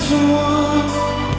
someone.